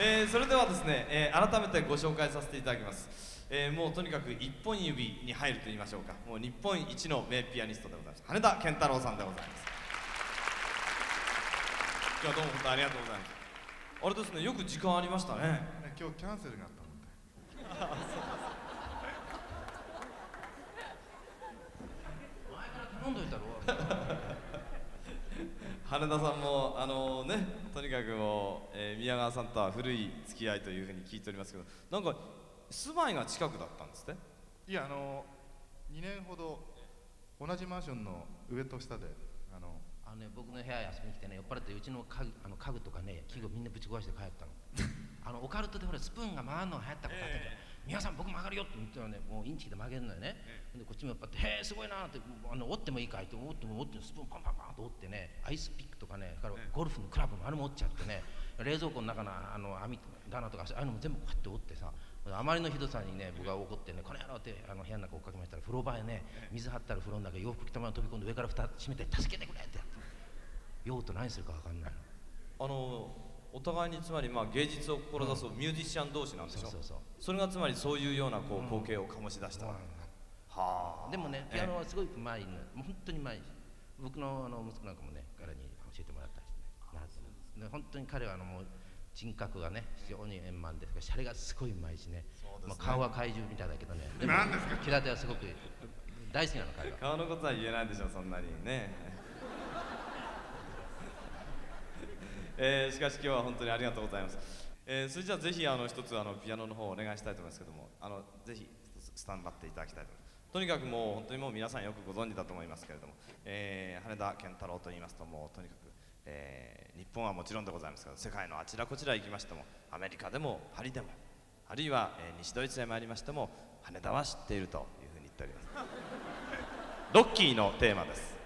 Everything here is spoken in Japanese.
えーそれではですね、えー改めてご紹介させていただきます、えーもうとにかく一本指に入ると言いましょうか。もう日本一の名ピアニストでございます。羽田健太郎さんでございます。今日はどうも本当ありがとうございます。あれですねよく時間ありましたね。ね今日キャンセルがあったので。頼んどいたろ。羽田さんもあのねとにかくもう、えー宮川さんとは古い付き合いというふうに聞いておりますけどなんか住まいが近くだったんですねいやあの2年ほど同じマンションの上と下であのあのね僕の部屋遊びに来てね酔っ払ってうちの家具あの家具とかね器具みんなぶち壊して帰ったの。あのオカルトでほらスプーンが回るのが流行ったことあったじゃん、皆さん僕曲がるよって言ったらねもうインチキで曲げるのよね、でこっちもやっぱって「へえすごいな」ってあの折ってもいいかいって折っても折ってもスプーンパンパンパンと折ってねアイスピックとかねからゴルフのクラブもあれも折っちゃってね冷蔵庫の中のあの網棚とかああいうのも全部こうやって折ってさあまりのひどさにね僕が怒ってね「この野郎」ってあの部屋の中追っかけましたら風呂場へね水張ったら風呂の中洋服着たまま飛び込んで上から蓋閉めて「助けてくれ」ってやって。酔うと何するか分かんないの。あのお互いにつまりまあ芸術を志すミュージシャン同士なんでしょ？そうそうそう。それがつまりそういうようなこう光景を醸し出した、はあ。でもねピアノはすごいうまいの。もう本当にうまいし。僕のあの息子なんかもね彼に教えてもらったりして。ね習ってるで本当に彼はあのもう人格がね非常に円満ですからシャレがすごいうまいしね。まあ、顔は怪獣みたいだけどね。でも何ですか？気立てはすごく大好きなの彼は。顔のことは言えないでしょうそんなにねえーしかし今日は本当にありがとうございます、えーそれじゃあぜひあの一つあのピアノの方をお願いしたいと思いますけどもあのぜひスタンバっていただきたいと思います。とにかくもう本当にもう皆さんよくご存知だと思いますけれども、えー羽田健太郎と言いますともうとにかく、えー日本はもちろんでございますけど世界のあちらこちら行きましてもアメリカでもパリでもあるいは、えー西ドイツへ参りましても羽田は知っているというふうに言っております。ロッキーのテーマです。